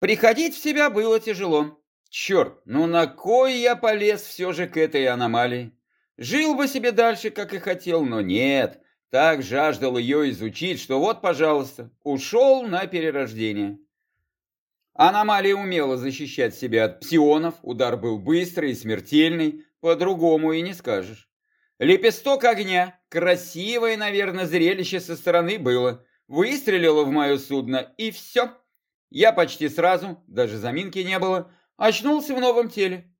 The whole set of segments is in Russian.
Приходить в себя было тяжело. Черт, ну на кой я полез все же к этой аномалии? Жил бы себе дальше, как и хотел, но нет. Так жаждал ее изучить, что вот, пожалуйста, ушел на перерождение. Аномалия умела защищать себя от псионов, удар был быстрый и смертельный, по-другому и не скажешь. Лепесток огня, красивое, наверное, зрелище со стороны было, выстрелило в мое судно, и все. Я почти сразу, даже заминки не было, очнулся в новом теле.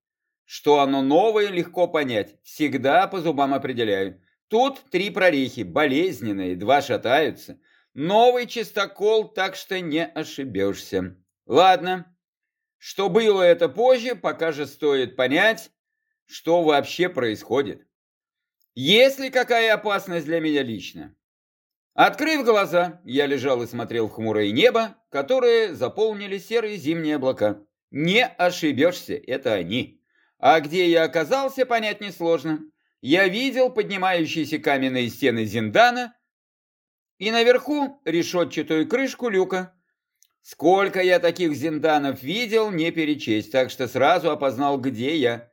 Что оно новое, легко понять, всегда по зубам определяю. Тут три прорехи, болезненные, два шатаются. Новый чистокол, так что не ошибешься. Ладно, что было это позже, пока же стоит понять, что вообще происходит. Есть ли какая опасность для меня лично? Открыв глаза, я лежал и смотрел в хмурое небо, которое заполнили серые зимние облака. Не ошибешься, это они. А где я оказался, понять несложно. Я видел поднимающиеся каменные стены Зиндана и наверху решетчатую крышку люка. Сколько я таких Зинданов видел, не перечесть, так что сразу опознал, где я.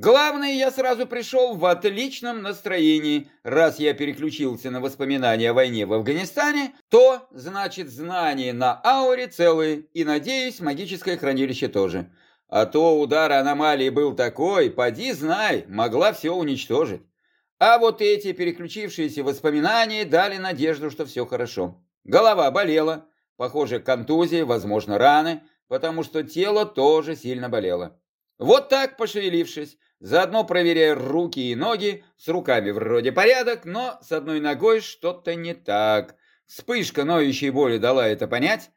Главное, я сразу пришел в отличном настроении. Раз я переключился на воспоминания о войне в Афганистане, то, значит, знания на ауре целые, и, надеюсь, магическое хранилище тоже. А то удар аномалии был такой, поди знай, могла все уничтожить. А вот эти переключившиеся воспоминания дали надежду, что все хорошо. Голова болела, похоже, контузия, возможно, раны, потому что тело тоже сильно болело. Вот так, пошевелившись, Заодно проверяя руки и ноги, с руками вроде порядок, но с одной ногой что-то не так. Вспышка ноющей боли дала это понять.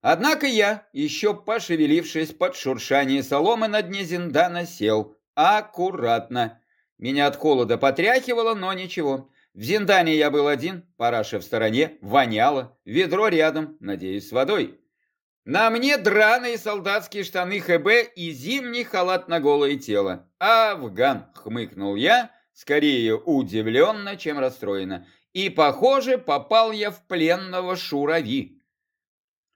Однако я, еще пошевелившись под шуршание соломы на дне зиндана, сел. Аккуратно. Меня от холода потряхивало, но ничего. В зиндане я был один, параша в стороне, воняло, ведро рядом, надеюсь, с водой. На мне драные солдатские штаны ХБ и зимний халат на голое тело. Афган, хмыкнул я, скорее удивленно, чем расстроенно. И, похоже, попал я в пленного шурави.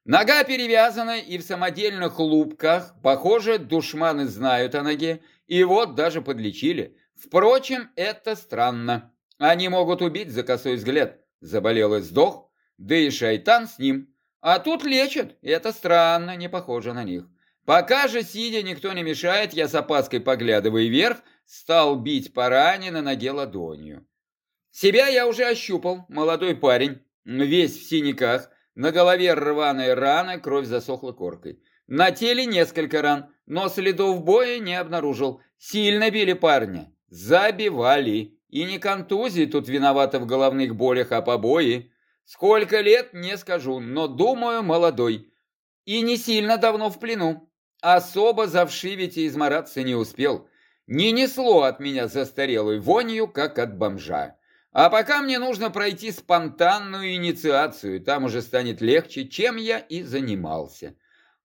Нога перевязана и в самодельных лупках. Похоже, душманы знают о ноге. И вот даже подлечили. Впрочем, это странно. Они могут убить за косой взгляд. Заболел и сдох. Да и шайтан с ним. А тут лечат, это странно, не похоже на них. Пока же, сидя, никто не мешает, я с опаской поглядывая вверх, стал бить по ране на ноге ладонью. Себя я уже ощупал, молодой парень, весь в синяках, на голове рваная рана, кровь засохла коркой. На теле несколько ран, но следов боя не обнаружил. Сильно били парня, забивали. И не контузии тут виноваты в головных болях, а побои. Сколько лет, не скажу, но, думаю, молодой. И не сильно давно в плену. Особо завшивить и измораться не успел. Не несло от меня застарелой вонью, как от бомжа. А пока мне нужно пройти спонтанную инициацию, там уже станет легче, чем я и занимался.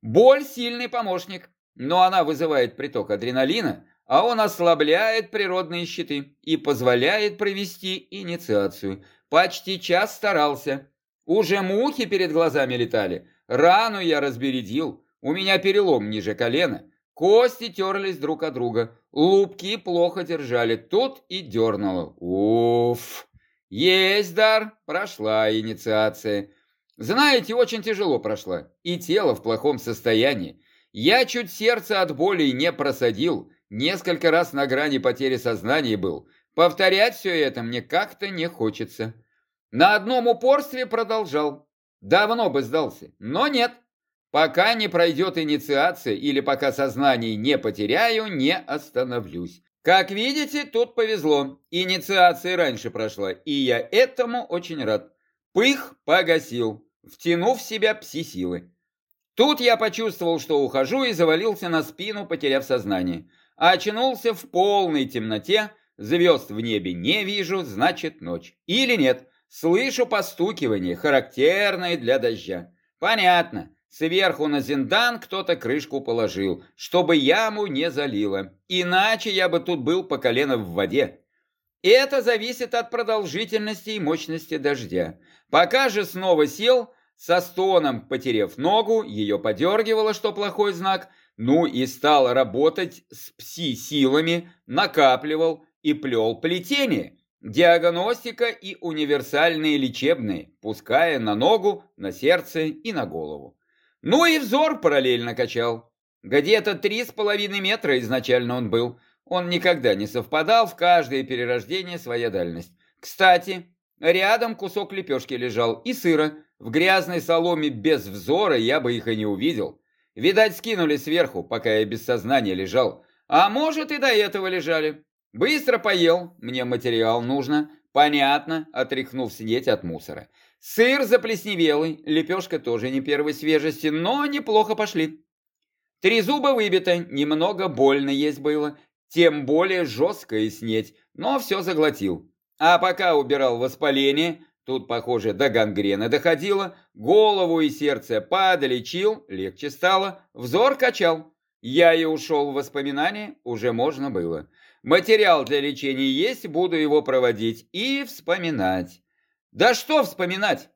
Боль – сильный помощник, но она вызывает приток адреналина, а он ослабляет природные щиты и позволяет провести инициацию – Почти час старался. Уже мухи перед глазами летали. Рану я разбередил. У меня перелом ниже колена. Кости терлись друг от друга. Лупки плохо держали. Тут и дернуло. Уф! Есть дар. Прошла инициация. Знаете, очень тяжело прошла. И тело в плохом состоянии. Я чуть сердце от боли не просадил. Несколько раз на грани потери сознания был. Повторять все это мне как-то не хочется. На одном упорстве продолжал. Давно бы сдался, но нет. Пока не пройдет инициация или пока сознание не потеряю, не остановлюсь. Как видите, тут повезло. Инициация раньше прошла, и я этому очень рад. Пых погасил, втянув в себя пси-силы. Тут я почувствовал, что ухожу и завалился на спину, потеряв сознание. Очнулся в полной темноте, Звезд в небе не вижу, значит ночь. Или нет, слышу постукивание, характерное для дождя. Понятно, сверху на зиндан кто-то крышку положил, чтобы яму не залило. Иначе я бы тут был по колено в воде. Это зависит от продолжительности и мощности дождя. Пока же снова сел, со стоном потерев ногу, ее подергивало, что плохой знак, ну и стал работать с пси-силами, накапливал и плел плетение. Диагностика и универсальные лечебные, пуская на ногу, на сердце и на голову. Ну и взор параллельно качал. Где-то три с половиной метра изначально он был. Он никогда не совпадал, в каждое перерождение своя дальность. Кстати, рядом кусок лепешки лежал и сыра, в грязной соломе без взора я бы их и не увидел. Видать, скинули сверху, пока я без сознания лежал. А может, и до этого лежали. Быстро поел, мне материал нужно. Понятно, отряхнув сидеть от мусора. Сыр заплесневелый, лепешка тоже не первой свежести, но неплохо пошли. Три зуба выбито, немного больно есть было, тем более жестко и снеть, но все заглотил. А пока убирал воспаление, Тут, похоже, до гангрены доходило, голову и сердце подлечил, легче стало, взор качал. Я и ушел в воспоминания, уже можно было. Материал для лечения есть, буду его проводить и вспоминать. Да что вспоминать?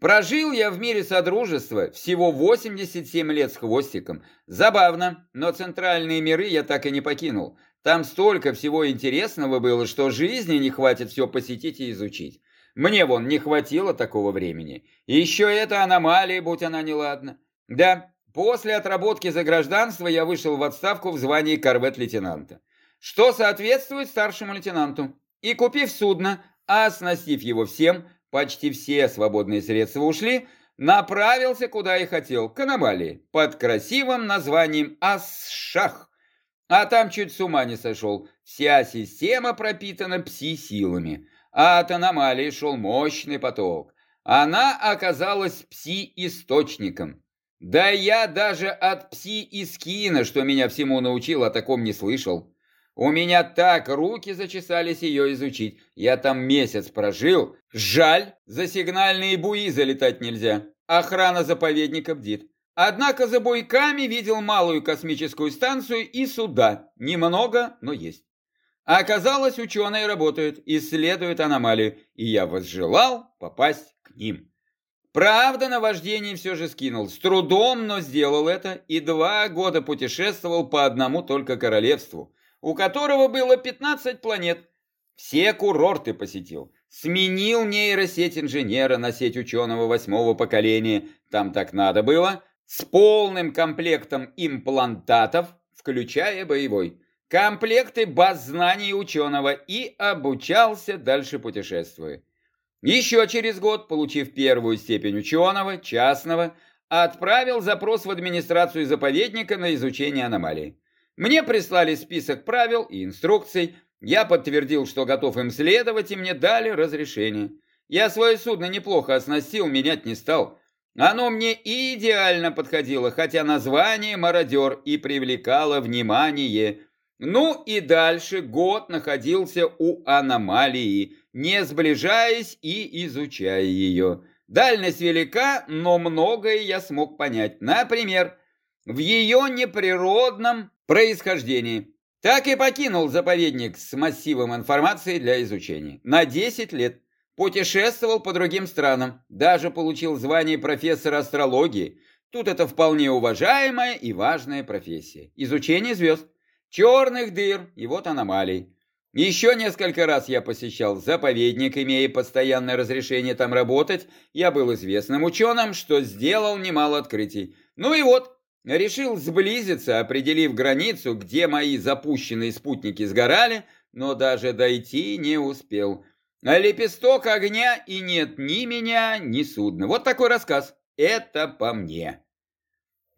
Прожил я в мире Содружества всего 87 лет с хвостиком. Забавно, но центральные миры я так и не покинул. Там столько всего интересного было, что жизни не хватит все посетить и изучить. Мне вон не хватило такого времени. Еще это аномалия, будь она неладна. Да, после отработки за гражданство я вышел в отставку в звании корвет-лейтенанта. Что соответствует старшему лейтенанту. И купив судно, оснастив его всем, почти все свободные средства ушли, направился куда и хотел, к аномалии, под красивым названием Асшах. А там чуть с ума не сошел. Вся система пропитана пси-силами а от аномалии шел мощный поток. Она оказалась пси-источником. Да я даже от пси-искина, что меня всему научил, о таком не слышал. У меня так руки зачесались ее изучить. Я там месяц прожил. Жаль, за сигнальные буи залетать нельзя. Охрана заповедника бдит. Однако за буйками видел малую космическую станцию и суда. Немного, но есть. Оказалось, ученые работают, исследуют аномалию, и я возжелал попасть к ним. Правда, на вождении все же скинул. С трудом, но сделал это, и два года путешествовал по одному только королевству, у которого было 15 планет. Все курорты посетил. Сменил нейросеть инженера на сеть ученого восьмого поколения, там так надо было, с полным комплектом имплантатов, включая боевой комплекты баз знаний ученого и обучался дальше путешествуя. Еще через год, получив первую степень ученого, частного, отправил запрос в администрацию заповедника на изучение аномалий. Мне прислали список правил и инструкций, я подтвердил, что готов им следовать, и мне дали разрешение. Я свое судно неплохо оснастил, менять не стал. Оно мне идеально подходило, хотя название «Мародер» и привлекало внимание – ну и дальше год находился у аномалии, не сближаясь и изучая ее. Дальность велика, но многое я смог понять. Например, в ее неприродном происхождении. Так и покинул заповедник с массивом информации для изучения. На 10 лет. Путешествовал по другим странам. Даже получил звание профессора астрологии. Тут это вполне уважаемая и важная профессия. Изучение звезд черных дыр и вот аномалий. Еще несколько раз я посещал заповедник, имея постоянное разрешение там работать. Я был известным ученым, что сделал немало открытий. Ну и вот, решил сблизиться, определив границу, где мои запущенные спутники сгорали, но даже дойти не успел. Лепесток огня и нет ни меня, ни судна. Вот такой рассказ. Это по мне.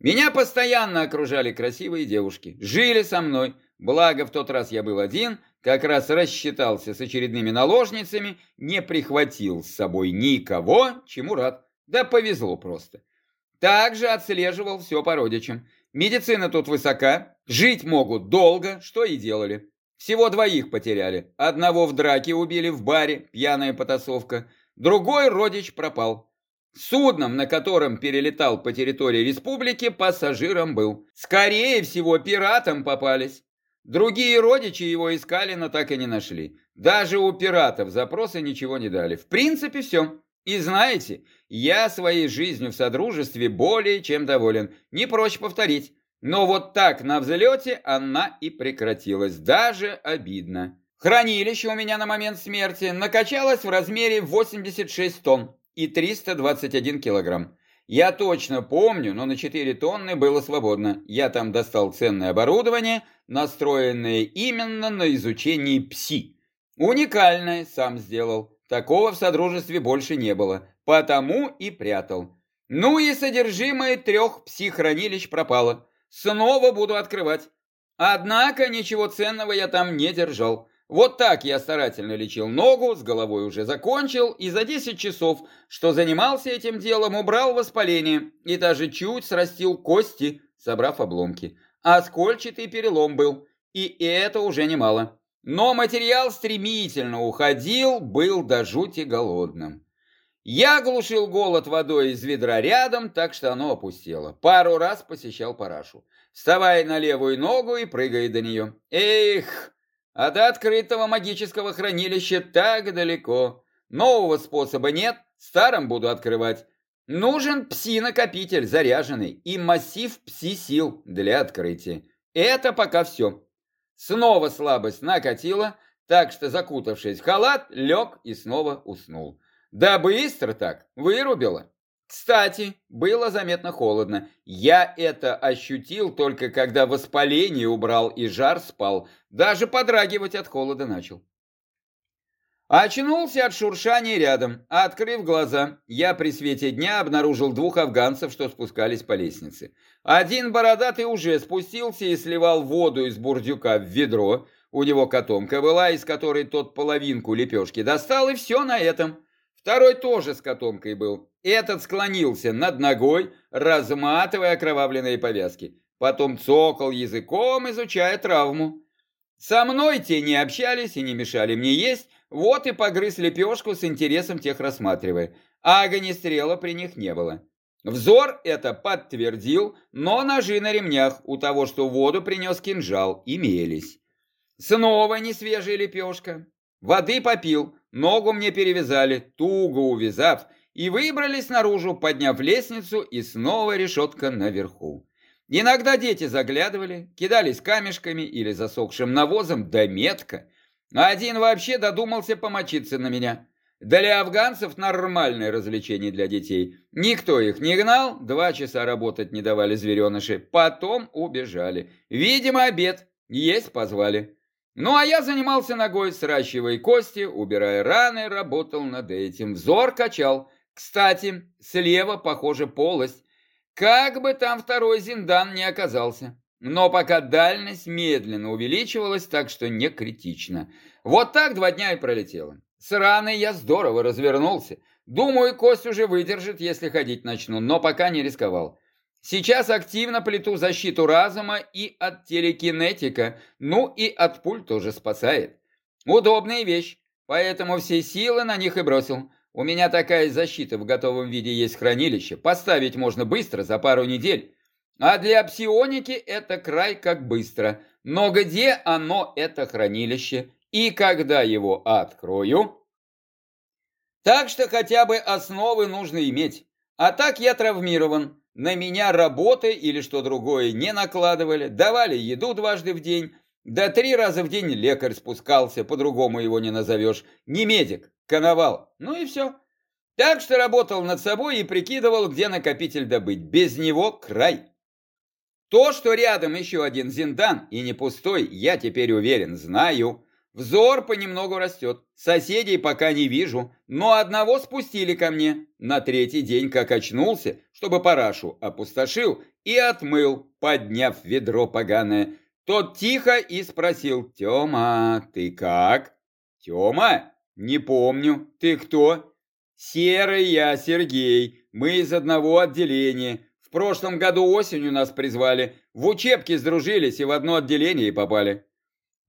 Меня постоянно окружали красивые девушки, жили со мной, благо в тот раз я был один, как раз рассчитался с очередными наложницами, не прихватил с собой никого, чему рад, да повезло просто. Также отслеживал все по родичам. Медицина тут высока, жить могут долго, что и делали. Всего двоих потеряли. Одного в драке убили в баре, пьяная потасовка. Другой родич пропал. Судном, на котором перелетал по территории республики, пассажиром был. Скорее всего, пиратам попались. Другие родичи его искали, но так и не нашли. Даже у пиратов запросы ничего не дали. В принципе, все. И знаете, я своей жизнью в Содружестве более чем доволен. Не прочь повторить. Но вот так на взлете она и прекратилась. Даже обидно. Хранилище у меня на момент смерти накачалось в размере 86 тонн и 321 килограмм. Я точно помню, но на 4 тонны было свободно. Я там достал ценное оборудование, настроенное именно на изучение пси. Уникальное сам сделал. Такого в Содружестве больше не было. Потому и прятал. Ну и содержимое трех пси-хранилищ пропало. Снова буду открывать. Однако ничего ценного я там не держал. Вот так я старательно лечил ногу, с головой уже закончил, и за 10 часов, что занимался этим делом, убрал воспаление и даже чуть срастил кости, собрав обломки. А скольчатый перелом был, и это уже немало. Но материал стремительно уходил, был до жути голодным. Я глушил голод водой из ведра рядом, так что оно опустело. Пару раз посещал парашу. Вставай на левую ногу и прыгай до нее. Эх, а до открытого магического хранилища так далеко. Нового способа нет, старым буду открывать. Нужен пси-накопитель заряженный и массив пси-сил для открытия. Это пока все. Снова слабость накатила, так что, закутавшись в халат, лег и снова уснул. Да быстро так, вырубило. Кстати, было заметно холодно. Я это ощутил только когда воспаление убрал и жар спал. Даже подрагивать от холода начал. Очнулся от шуршания рядом. Открыв глаза, я при свете дня обнаружил двух афганцев, что спускались по лестнице. Один бородатый уже спустился и сливал воду из бурдюка в ведро. У него котомка была, из которой тот половинку лепешки достал, и все на этом. Второй тоже с котомкой был. Этот склонился над ногой, разматывая окровавленные повязки. Потом цокал языком, изучая травму. Со мной те не общались и не мешали мне есть, вот и погрыз лепешку с интересом тех рассматривая. А огнестрела при них не было. Взор это подтвердил, но ножи на ремнях у того, что воду принес кинжал, имелись. Снова не свежая лепешка. Воды попил, Ногу мне перевязали, туго увязав, и выбрались наружу, подняв лестницу, и снова решетка наверху. Иногда дети заглядывали, кидались камешками или засохшим навозом, да метко. Один вообще додумался помочиться на меня. Для афганцев нормальное развлечение для детей. Никто их не гнал, два часа работать не давали звереныши, потом убежали. Видимо, обед, есть позвали. Ну, а я занимался ногой, сращивая кости, убирая раны, работал над этим. Взор качал. Кстати, слева, похоже, полость. Как бы там второй зиндан не оказался. Но пока дальность медленно увеличивалась, так что не критично. Вот так два дня и пролетело. С раной я здорово развернулся. Думаю, кость уже выдержит, если ходить начну, но пока не рисковал. Сейчас активно плету защиту разума и от телекинетика, ну и от пуль тоже спасает. Удобная вещь, поэтому все силы на них и бросил. У меня такая защита в готовом виде есть хранилище, поставить можно быстро, за пару недель. А для псионики это край как быстро. Но где оно, это хранилище, и когда его открою? Так что хотя бы основы нужно иметь. А так я травмирован. На меня работы или что другое не накладывали, давали еду дважды в день, да три раза в день лекарь спускался, по-другому его не назовешь, не медик, коновал, ну и все. Так что работал над собой и прикидывал, где накопитель добыть, без него край. То, что рядом еще один Зиндан и не пустой, я теперь уверен, знаю. Взор понемногу растет. Соседей пока не вижу, но одного спустили ко мне. На третий день, как очнулся, чтобы парашу опустошил и отмыл, подняв ведро поганое. Тот тихо и спросил, «Тема, ты как?» «Тема? Не помню. Ты кто?» «Серый я, Сергей. Мы из одного отделения. В прошлом году осенью нас призвали. В учебке сдружились и в одно отделение попали».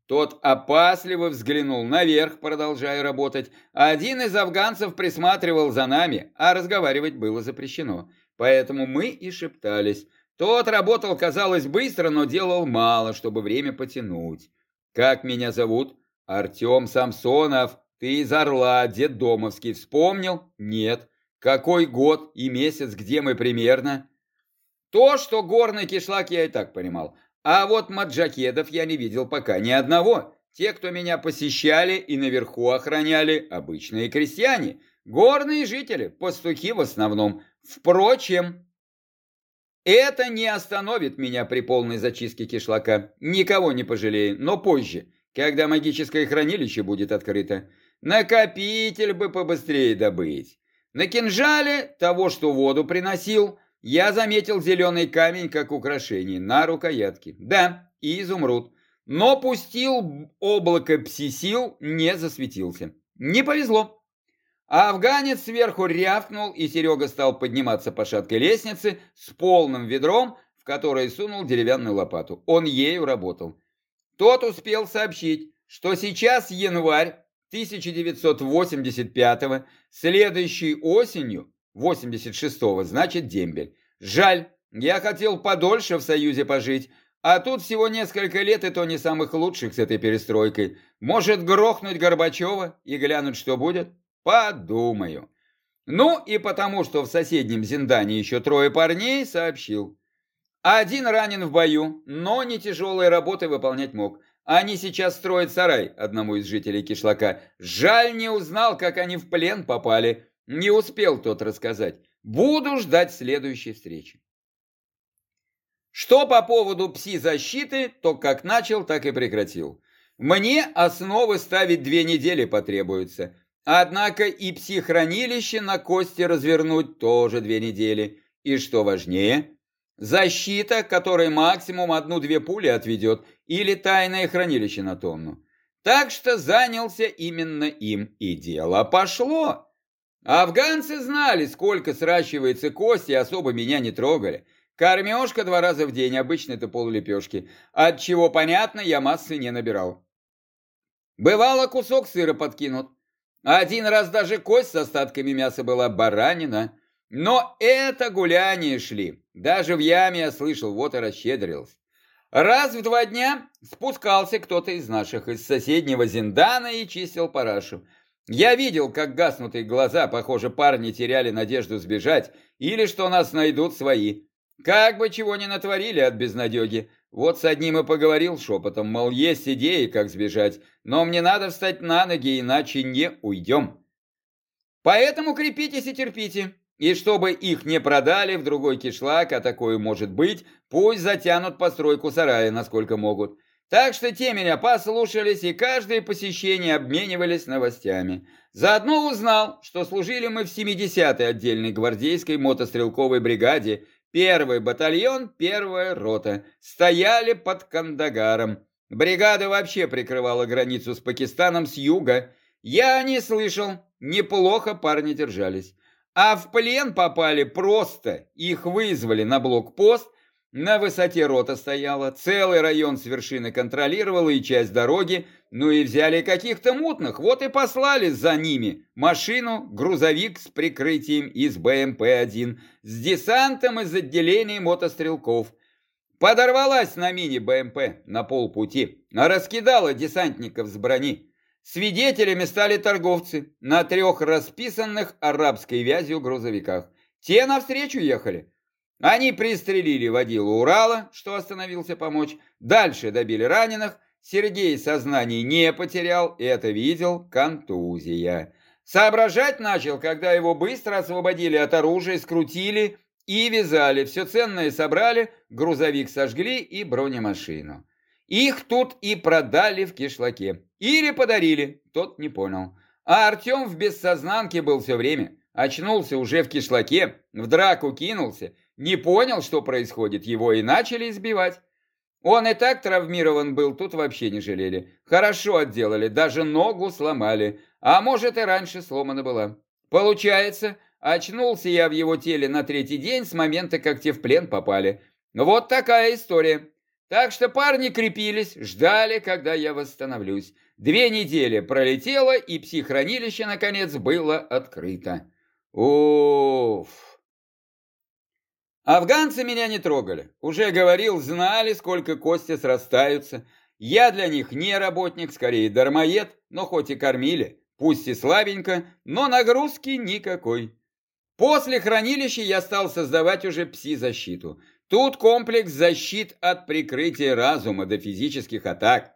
Тот опасливо взглянул наверх, продолжая работать. Один из афганцев присматривал за нами, а разговаривать было запрещено. Поэтому мы и шептались. Тот работал, казалось, быстро, но делал мало, чтобы время потянуть. «Как меня зовут?» «Артем Самсонов. Ты из Орла, дед Домовский. Вспомнил?» «Нет». Какой год и месяц, где мы примерно? То, что горный кишлак, я и так понимал. А вот маджакедов я не видел пока ни одного. Те, кто меня посещали и наверху охраняли, обычные крестьяне, горные жители, пастухи в основном. Впрочем, это не остановит меня при полной зачистке кишлака. Никого не пожалею, но позже, когда магическое хранилище будет открыто. Накопитель бы побыстрее добыть. На кинжале того, что воду приносил, я заметил зеленый камень как украшение на рукоятке. Да, и изумруд но пустил облако псисил, не засветился. Не повезло. Афганец сверху рявкнул, и Серега стал подниматься по шаткой лестнице с полным ведром, в которое сунул деревянную лопату. Он ею работал. Тот успел сообщить, что сейчас январь 1985-го, следующей осенью, 86-го, значит дембель. Жаль, я хотел подольше в Союзе пожить, а тут всего несколько лет, и то не самых лучших с этой перестройкой. Может грохнуть Горбачева и глянуть, что будет? Подумаю. Ну и потому, что в соседнем Зиндане еще трое парней, сообщил. Один ранен в бою, но не тяжелые работы выполнять мог. Они сейчас строят сарай одному из жителей кишлака. Жаль, не узнал, как они в плен попали. Не успел тот рассказать. Буду ждать следующей встречи. Что по поводу пси-защиты, то как начал, так и прекратил. Мне основы ставить две недели потребуется. Однако и пси-хранилище на кости развернуть тоже две недели. И что важнее, защита, которой максимум одну-две пули отведет, или тайное хранилище на тонну. Так что занялся именно им, и дело пошло. Афганцы знали, сколько сращивается кости, особо меня не трогали. Кормежка два раза в день, обычно это полулепешки. От чего понятно, я массы не набирал. Бывало, кусок сыра подкинут. Один раз даже кость с остатками мяса была баранина. Но это гуляние шли. Даже в яме я слышал, вот и расщедрился. Раз в два дня спускался кто-то из наших, из соседнего Зиндана и чистил парашу. Я видел, как гаснутые глаза, похоже, парни теряли надежду сбежать, или что нас найдут свои. Как бы чего ни натворили от безнадеги. Вот с одним и поговорил шепотом, мол, есть идеи, как сбежать, но мне надо встать на ноги, иначе не уйдем. Поэтому крепитесь и терпите. И чтобы их не продали в другой кишлак, а такое может быть, пусть затянут постройку сарая, насколько могут. Так что те меня послушались, и каждое посещение обменивались новостями. Заодно узнал, что служили мы в 70-й отдельной гвардейской мотострелковой бригаде, Первый батальон, первая рота стояли под Кандагаром. Бригада вообще прикрывала границу с Пакистаном с юга. Я не слышал, неплохо парни держались. А в плен попали просто. Их вызвали на блокпост, на высоте рота стояла, целый район с вершины контролировала и часть дороги, ну и взяли каких-то мутных, вот и послали за ними машину, грузовик с прикрытием из БМП-1, с десантом из отделения мотострелков. Подорвалась на мини-БМП на полпути, а раскидала десантников с брони. Свидетелями стали торговцы на трех расписанных арабской вязью грузовиках. Те навстречу ехали. Они пристрелили водилу Урала, что остановился помочь. Дальше добили раненых. Сергей сознание не потерял, это видел, контузия. Соображать начал, когда его быстро освободили от оружия, скрутили и вязали. Все ценное собрали, грузовик сожгли и бронемашину. Их тут и продали в кишлаке. Или подарили, тот не понял. А Артем в бессознанке был все время. Очнулся уже в кишлаке, в драку кинулся не понял, что происходит, его и начали избивать. Он и так травмирован был, тут вообще не жалели. Хорошо отделали, даже ногу сломали, а может и раньше сломана была. Получается, очнулся я в его теле на третий день с момента, как те в плен попали. Вот такая история. Так что парни крепились, ждали, когда я восстановлюсь. Две недели пролетело, и психранилище, наконец, было открыто. Уф! Афганцы меня не трогали. Уже говорил, знали, сколько кости срастаются. Я для них не работник, скорее дармоед, но хоть и кормили, пусть и слабенько, но нагрузки никакой. После хранилища я стал создавать уже пси-защиту. Тут комплекс защит от прикрытия разума до физических атак.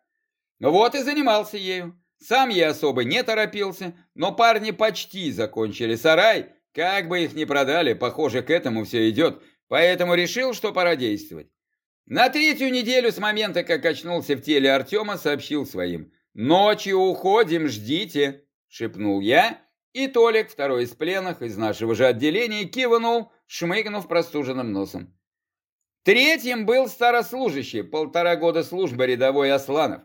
Вот и занимался ею. Сам я особо не торопился, но парни почти закончили сарай. Как бы их ни продали, похоже, к этому все идет, поэтому решил, что пора действовать. На третью неделю с момента, как очнулся в теле Артема, сообщил своим. «Ночью уходим, ждите!» — шепнул я, и Толик, второй из пленных из нашего же отделения, кивнул, шмыгнув простуженным носом. Третьим был старослужащий, полтора года службы рядовой Асланов.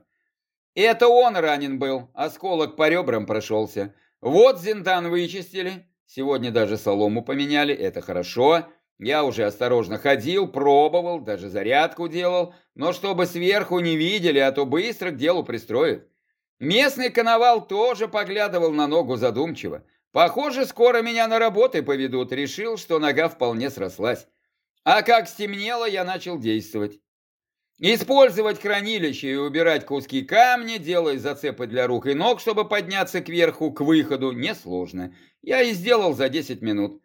Это он ранен был, осколок по ребрам прошелся. Вот Зиндан вычистили, сегодня даже солому поменяли, это хорошо. Я уже осторожно ходил, пробовал, даже зарядку делал, но чтобы сверху не видели, а то быстро к делу пристроят. Местный коновал тоже поглядывал на ногу задумчиво. Похоже, скоро меня на работы поведут, решил, что нога вполне срослась. А как стемнело, я начал действовать. Использовать хранилище и убирать куски камня, делая зацепы для рук и ног, чтобы подняться кверху, к выходу, несложно. Я и сделал за 10 минут.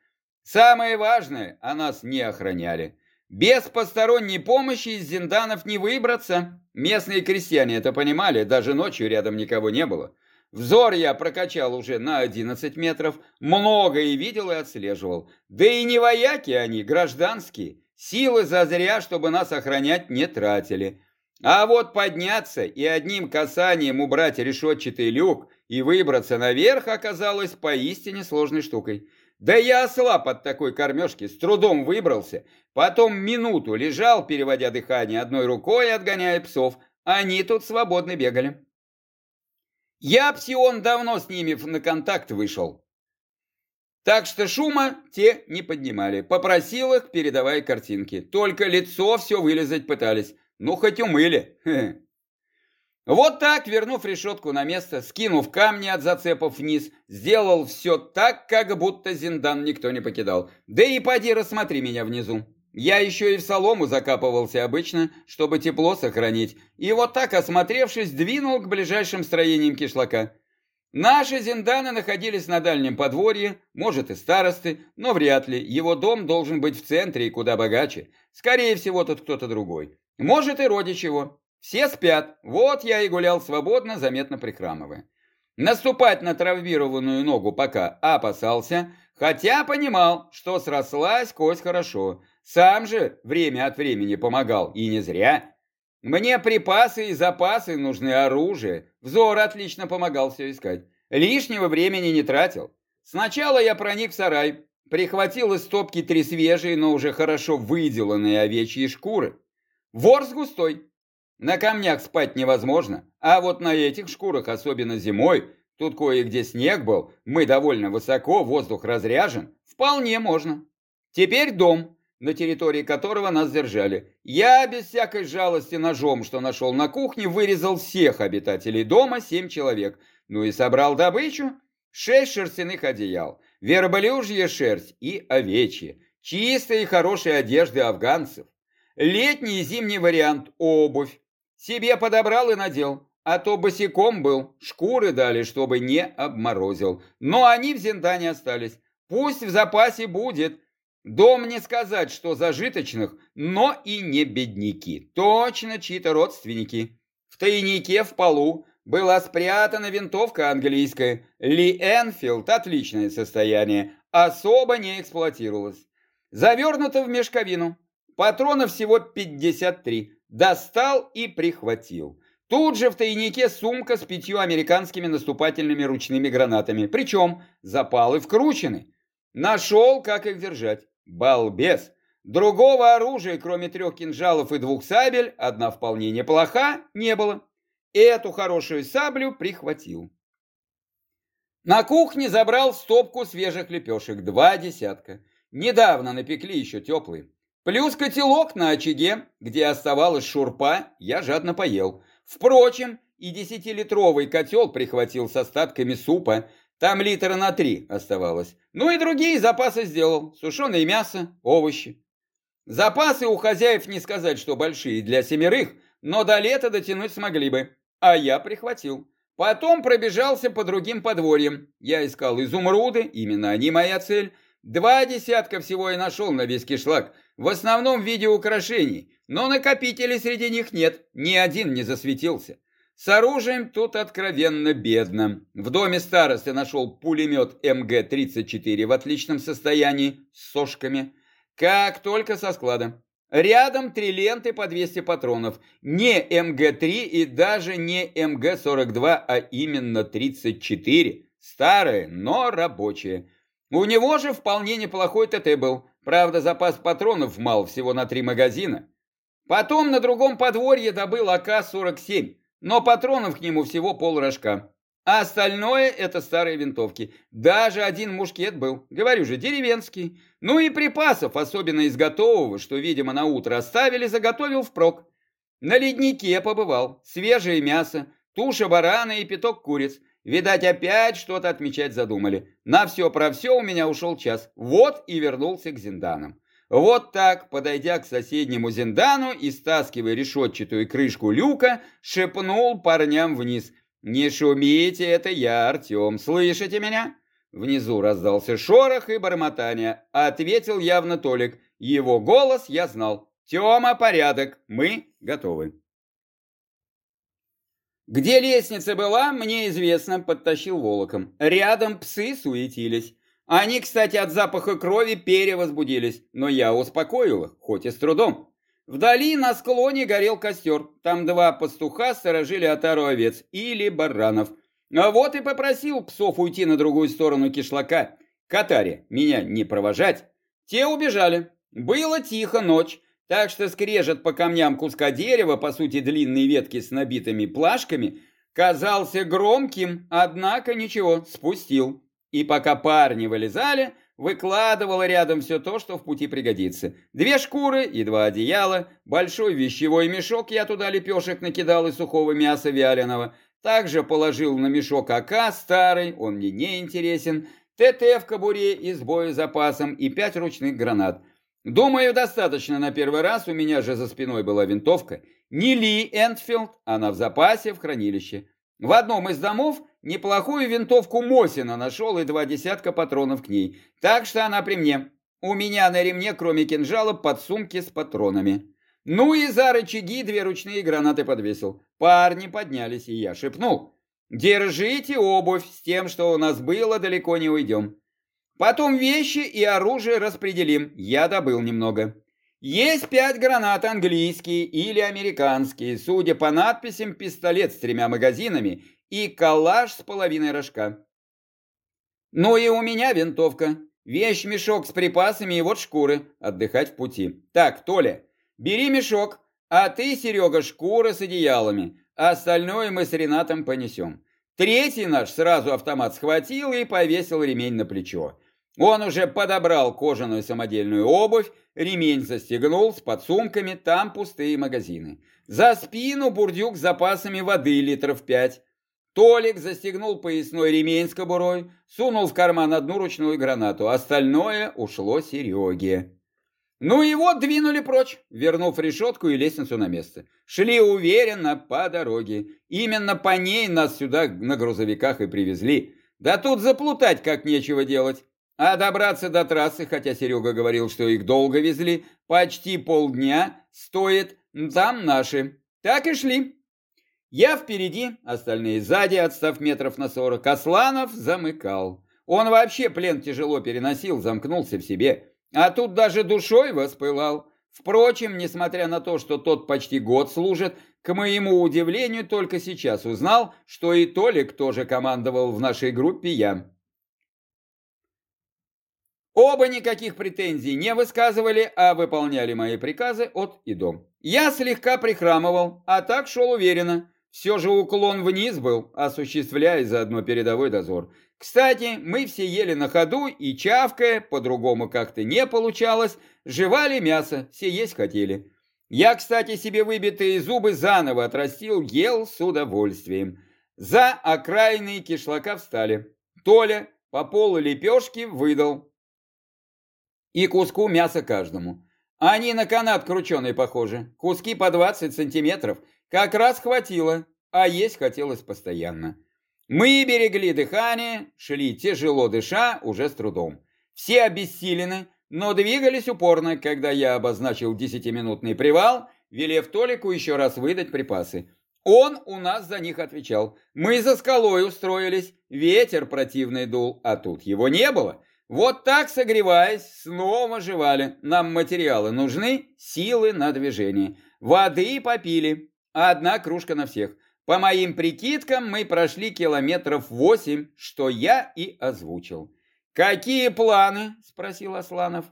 Самое важное, а нас не охраняли. Без посторонней помощи из зинданов не выбраться. Местные крестьяне это понимали, даже ночью рядом никого не было. Взор я прокачал уже на 11 метров, много и видел и отслеживал. Да и не вояки они, гражданские. Силы зазря, чтобы нас охранять, не тратили. А вот подняться и одним касанием убрать решетчатый люк и выбраться наверх оказалось поистине сложной штукой. Да я ослаб от такой кормежки, с трудом выбрался. Потом минуту лежал, переводя дыхание одной рукой, отгоняя псов. Они тут свободно бегали. Я, Псион, давно с ними на контакт вышел. Так что шума те не поднимали. Попросил их, передавая картинки. Только лицо все вылезать пытались. Ну, хоть умыли. Вот так, вернув решетку на место, скинув камни от зацепов вниз, сделал все так, как будто Зиндан никто не покидал. Да и поди рассмотри меня внизу. Я еще и в солому закапывался обычно, чтобы тепло сохранить. И вот так, осмотревшись, двинул к ближайшим строениям кишлака. Наши зинданы находились на дальнем подворье, может и старосты, но вряд ли. Его дом должен быть в центре и куда богаче. Скорее всего, тут кто-то другой. Может и родич его. Все спят. Вот я и гулял свободно, заметно прихрамывая. Наступать на травмированную ногу пока опасался, хотя понимал, что срослась кость хорошо. Сам же время от времени помогал, и не зря. Мне припасы и запасы нужны, оружие. Взор отлично помогал все искать. Лишнего времени не тратил. Сначала я проник в сарай, прихватил из стопки три свежие, но уже хорошо выделанные овечьи шкуры. Ворс густой. На камнях спать невозможно, а вот на этих шкурах, особенно зимой, тут кое-где снег был, мы довольно высоко, воздух разряжен, вполне можно. Теперь дом на территории которого нас держали. Я без всякой жалости ножом, что нашел на кухне, вырезал всех обитателей дома, семь человек. Ну и собрал добычу, шесть шерстяных одеял, верблюжья шерсть и овечья, чистые и хорошие одежды афганцев. Летний и зимний вариант – обувь. Себе подобрал и надел, а то босиком был, шкуры дали, чтобы не обморозил. Но они в Зиндане остались. Пусть в запасе будет – Дом не сказать, что зажиточных, но и не бедняки. Точно чьи-то родственники. В тайнике в полу была спрятана винтовка английская. Ли Энфилд, отличное состояние, особо не эксплуатировалась. Завернута в мешковину. Патронов всего 53. Достал и прихватил. Тут же в тайнике сумка с пятью американскими наступательными ручными гранатами. Причем запалы вкручены. Нашел, как их держать. Балбес! Другого оружия, кроме трех кинжалов и двух сабель, одна вполне неплоха, не было. Эту хорошую саблю прихватил. На кухне забрал стопку свежих лепешек, два десятка. Недавно напекли еще теплые. Плюс котелок на очаге, где оставалась шурпа, я жадно поел. Впрочем, и десятилитровый котел прихватил с остатками супа, там литра на три оставалось. Ну и другие запасы сделал. Сушеное мясо, овощи. Запасы у хозяев не сказать, что большие для семерых, но до лета дотянуть смогли бы. А я прихватил. Потом пробежался по другим подворьям. Я искал изумруды, именно они моя цель. Два десятка всего я нашел на весь кишлак, в основном в виде украшений, но накопителей среди них нет, ни один не засветился. С оружием тут откровенно бедно. В доме старосты нашел пулемет МГ-34 в отличном состоянии, с сошками, как только со склада. Рядом три ленты по 200 патронов. Не МГ-3 и даже не МГ-42, а именно 34. Старые, но рабочие. У него же вполне неплохой ТТ был. Правда, запас патронов мал всего на три магазина. Потом на другом подворье добыл АК-47 но патронов к нему всего полрожка. А остальное это старые винтовки. Даже один мушкет был, говорю же, деревенский. Ну и припасов, особенно из готового, что, видимо, на утро оставили, заготовил впрок. На леднике побывал, свежее мясо, туша барана и пяток куриц. Видать, опять что-то отмечать задумали. На все про все у меня ушел час. Вот и вернулся к зинданам. Вот так, подойдя к соседнему зиндану и стаскивая решетчатую крышку люка, шепнул парням вниз. «Не шумите, это я, Артем, слышите меня?» Внизу раздался шорох и бормотание. Ответил явно Толик. Его голос я знал. «Тема, порядок, мы готовы». Где лестница была, мне известно, подтащил волоком. Рядом псы суетились. Они, кстати, от запаха крови перевозбудились, но я успокоил их, хоть и с трудом. Вдали на склоне горел костер. Там два пастуха сторожили отару овец или баранов. А вот и попросил псов уйти на другую сторону кишлака. Катаре, меня не провожать. Те убежали. Было тихо ночь, так что скрежет по камням куска дерева, по сути длинные ветки с набитыми плашками, казался громким, однако ничего, спустил. И пока парни вылезали, выкладывала рядом все то, что в пути пригодится. Две шкуры и два одеяла, большой вещевой мешок я туда лепешек накидал и сухого мяса вяленого. Также положил на мешок АК старый, он мне не интересен, ТТ в кобуре и с боезапасом и пять ручных гранат. Думаю, достаточно на первый раз, у меня же за спиной была винтовка. Не Ли Энтфилд, она в запасе в хранилище. В одном из домов неплохую винтовку Мосина нашел и два десятка патронов к ней. Так что она при мне. У меня на ремне, кроме кинжала, подсумки с патронами. Ну и за рычаги две ручные гранаты подвесил. Парни поднялись, и я шепнул. «Держите обувь, с тем, что у нас было, далеко не уйдем. Потом вещи и оружие распределим, я добыл немного. Есть пять гранат английские или американские, судя по надписям, пистолет с тремя магазинами и калаш с половиной рожка. Ну и у меня винтовка, вещь-мешок с припасами и вот шкуры, отдыхать в пути. Так, Толя, бери мешок, а ты, Серега, шкуры с одеялами, остальное мы с Ренатом понесем. Третий наш сразу автомат схватил и повесил ремень на плечо. Он уже подобрал кожаную самодельную обувь, ремень застегнул с подсумками, там пустые магазины. За спину бурдюк с запасами воды литров пять. Толик застегнул поясной ремень с кобурой, сунул в карман одну ручную гранату, остальное ушло Сереге. Ну и вот двинули прочь, вернув решетку и лестницу на место. Шли уверенно по дороге. Именно по ней нас сюда на грузовиках и привезли. Да тут заплутать как нечего делать. А добраться до трассы, хотя Серега говорил, что их долго везли, почти полдня стоит, там наши. Так и шли. Я впереди, остальные сзади, отстав метров на сорок. Асланов замыкал. Он вообще плен тяжело переносил, замкнулся в себе. А тут даже душой воспылал. Впрочем, несмотря на то, что тот почти год служит, к моему удивлению, только сейчас узнал, что и Толик тоже командовал в нашей группе я. Оба никаких претензий не высказывали, а выполняли мои приказы от и до. Я слегка прихрамывал, а так шел уверенно. Все же уклон вниз был, осуществляя заодно передовой дозор. Кстати, мы все ели на ходу и чавкая, по-другому как-то не получалось, жевали мясо, все есть хотели. Я, кстати, себе выбитые зубы заново отрастил, ел с удовольствием. За окраиной кишлака встали. Толя по полу лепешки выдал, и куску мяса каждому. Они на канат крученый похожи, куски по 20 сантиметров. Как раз хватило, а есть хотелось постоянно. Мы берегли дыхание, шли тяжело дыша, уже с трудом. Все обессилены, но двигались упорно, когда я обозначил десятиминутный привал, велев Толику еще раз выдать припасы. Он у нас за них отвечал. Мы за скалой устроились, ветер противный дул, а тут его не было. Вот так, согреваясь, снова жевали. Нам материалы нужны, силы на движение. Воды попили, одна кружка на всех. По моим прикидкам, мы прошли километров восемь, что я и озвучил. «Какие планы?» – спросил Асланов.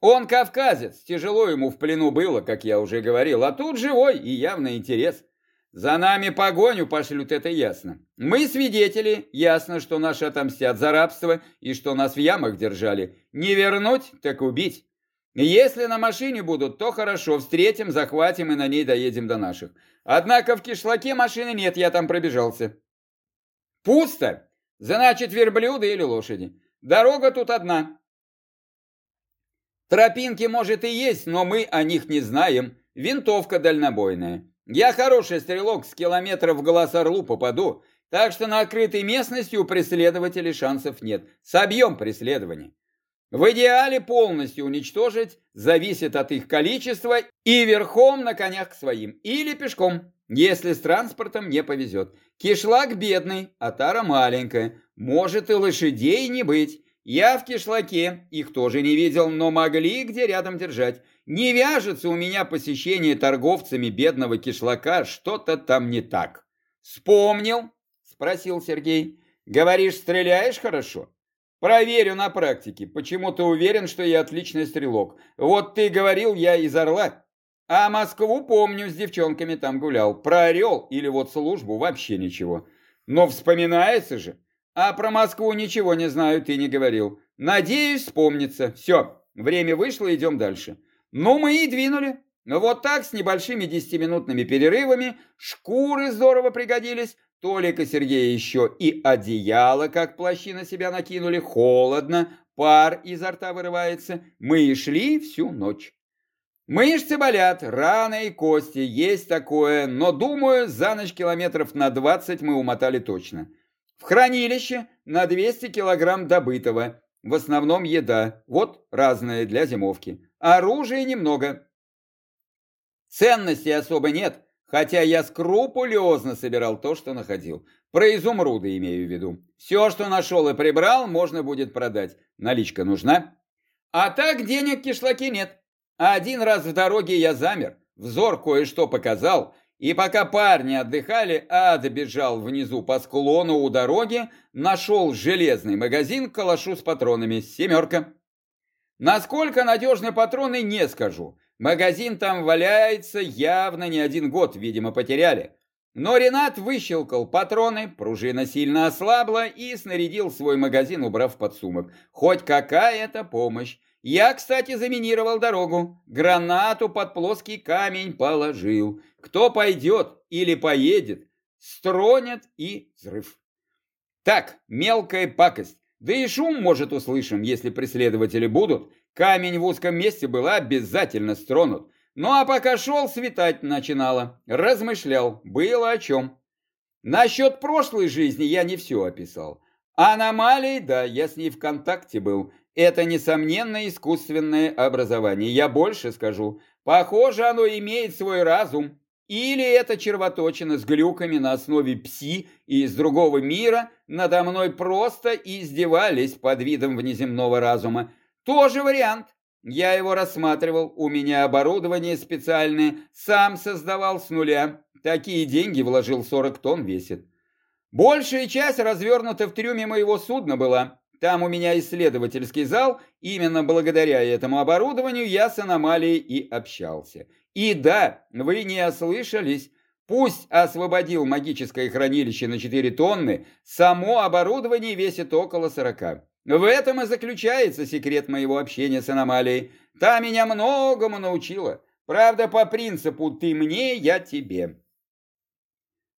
«Он кавказец, тяжело ему в плену было, как я уже говорил, а тут живой и явный интерес. За нами погоню пошлют, это ясно. Мы свидетели, ясно, что наши отомстят за рабство и что нас в ямах держали. Не вернуть, так убить. Если на машине будут, то хорошо, встретим, захватим и на ней доедем до наших. Однако в кишлаке машины нет, я там пробежался. Пусто, значит верблюды или лошади. Дорога тут одна. Тропинки, может, и есть, но мы о них не знаем. Винтовка дальнобойная. Я хороший стрелок, с километров в глаз орлу попаду, так что на открытой местности у преследователей шансов нет. Собьем преследование. В идеале полностью уничтожить зависит от их количества и верхом на конях к своим, или пешком, если с транспортом не повезет. Кишлак бедный, а тара маленькая, может и лошадей не быть. Я в кишлаке, их тоже не видел, но могли где рядом держать. Не вяжется у меня посещение торговцами бедного кишлака, что-то там не так. Вспомнил? Спросил Сергей. Говоришь, стреляешь хорошо? Проверю на практике. Почему ты уверен, что я отличный стрелок? Вот ты говорил, я из Орла. А Москву помню, с девчонками там гулял. Про Орел или вот службу вообще ничего. Но вспоминается же. А про Москву ничего не знаю, ты не говорил. Надеюсь, вспомнится. Все, время вышло, идем дальше. Ну, мы и двинули. Вот так, с небольшими десятиминутными перерывами, шкуры здорово пригодились, Толик и Сергей еще и одеяло, как плащи на себя накинули, холодно, пар изо рта вырывается. Мы и шли всю ночь. Мышцы болят, раны и кости, есть такое, но, думаю, за ночь километров на 20 мы умотали точно. В хранилище на 200 килограмм добытого, в основном еда, вот разная для зимовки. Оружия немного. Ценностей особо нет, хотя я скрупулезно собирал то, что находил. Про изумруды имею в виду. Все, что нашел и прибрал, можно будет продать. Наличка нужна. А так денег кишлаки нет. Один раз в дороге я замер, взор кое-что показал, и пока парни отдыхали, ад бежал внизу по склону у дороги, нашел железный магазин к калашу с патронами, семерка. Насколько надежны патроны, не скажу. Магазин там валяется явно не один год, видимо, потеряли. Но Ренат выщелкал патроны, пружина сильно ослабла и снарядил свой магазин, убрав подсумок. Хоть какая-то помощь. Я, кстати, заминировал дорогу. Гранату под плоский камень положил. Кто пойдет или поедет, стронет и взрыв. Так, мелкая пакость. Да и шум, может, услышим, если преследователи будут. Камень в узком месте был обязательно стронут. Ну а пока шел, светать начинало. Размышлял, было о чем. Насчет прошлой жизни я не все описал. Аномалии, да, я с ней в контакте был. Это, несомненно, искусственное образование. Я больше скажу. Похоже, оно имеет свой разум. Или это червоточина с глюками на основе пси и из другого мира надо мной просто издевались под видом внеземного разума. Тоже вариант. Я его рассматривал, у меня оборудование специальное, сам создавал с нуля. Такие деньги вложил 40 тонн весит. Большая часть развернута в трюме моего судна была. Там у меня исследовательский зал, именно благодаря этому оборудованию я с аномалией и общался. И да, вы не ослышались, пусть освободил магическое хранилище на 4 тонны, само оборудование весит около 40. В этом и заключается секрет моего общения с аномалией. Та меня многому научила. Правда, по принципу «ты мне, я тебе».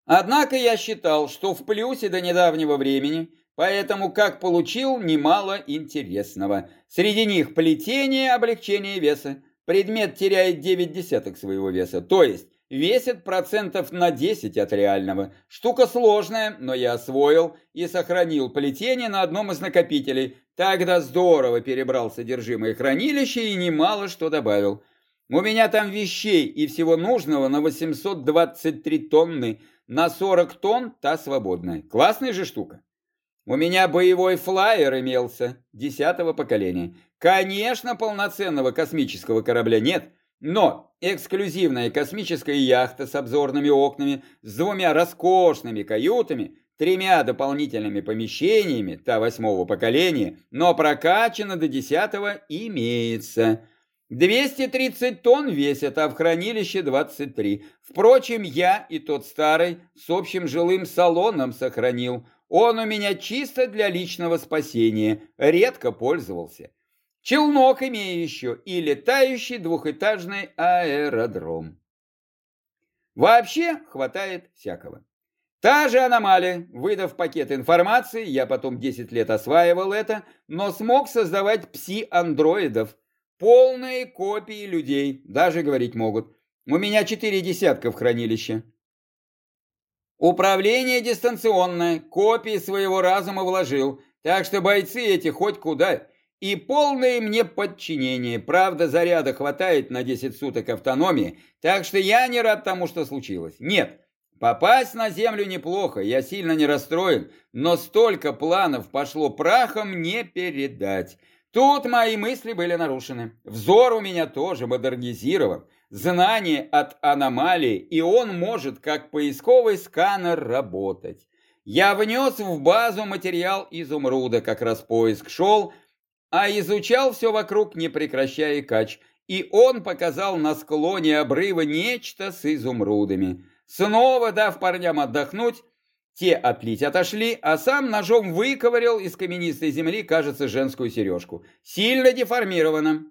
Однако я считал, что в плюсе до недавнего времени, поэтому как получил немало интересного. Среди них плетение, облегчение веса. Предмет теряет 9 десяток своего веса, то есть Весит процентов на 10 от реального. Штука сложная, но я освоил и сохранил плетение на одном из накопителей. Тогда здорово перебрал содержимое хранилища и немало что добавил. У меня там вещей и всего нужного на 823 тонны, на 40 тонн та свободная. Классная же штука. У меня боевой флайер имелся, десятого поколения. Конечно, полноценного космического корабля нет, но эксклюзивная космическая яхта с обзорными окнами, с двумя роскошными каютами, тремя дополнительными помещениями, та восьмого поколения, но прокачана до десятого, имеется. 230 тонн весит, а в хранилище 23. Впрочем, я и тот старый с общим жилым салоном сохранил. Он у меня чисто для личного спасения, редко пользовался. Челнок имею еще и летающий двухэтажный аэродром. Вообще хватает всякого. Та же аномалия, выдав пакет информации, я потом 10 лет осваивал это, но смог создавать пси-андроидов, полные копии людей, даже говорить могут. У меня четыре десятка в хранилище. Управление дистанционное, копии своего разума вложил, так что бойцы эти хоть куда, и полное мне подчинение. Правда, заряда хватает на 10 суток автономии, так что я не рад тому, что случилось. Нет, попасть на землю неплохо, я сильно не расстроен, но столько планов пошло прахом не передать. Тут мои мысли были нарушены. Взор у меня тоже модернизирован. Знание от аномалии, и он может как поисковый сканер работать. Я внес в базу материал изумруда, как раз поиск шел, а изучал все вокруг, не прекращая кач, и он показал на склоне обрыва нечто с изумрудами. Снова дав парням отдохнуть, те отлить отошли, а сам ножом выковырял из каменистой земли, кажется, женскую сережку. Сильно деформирована.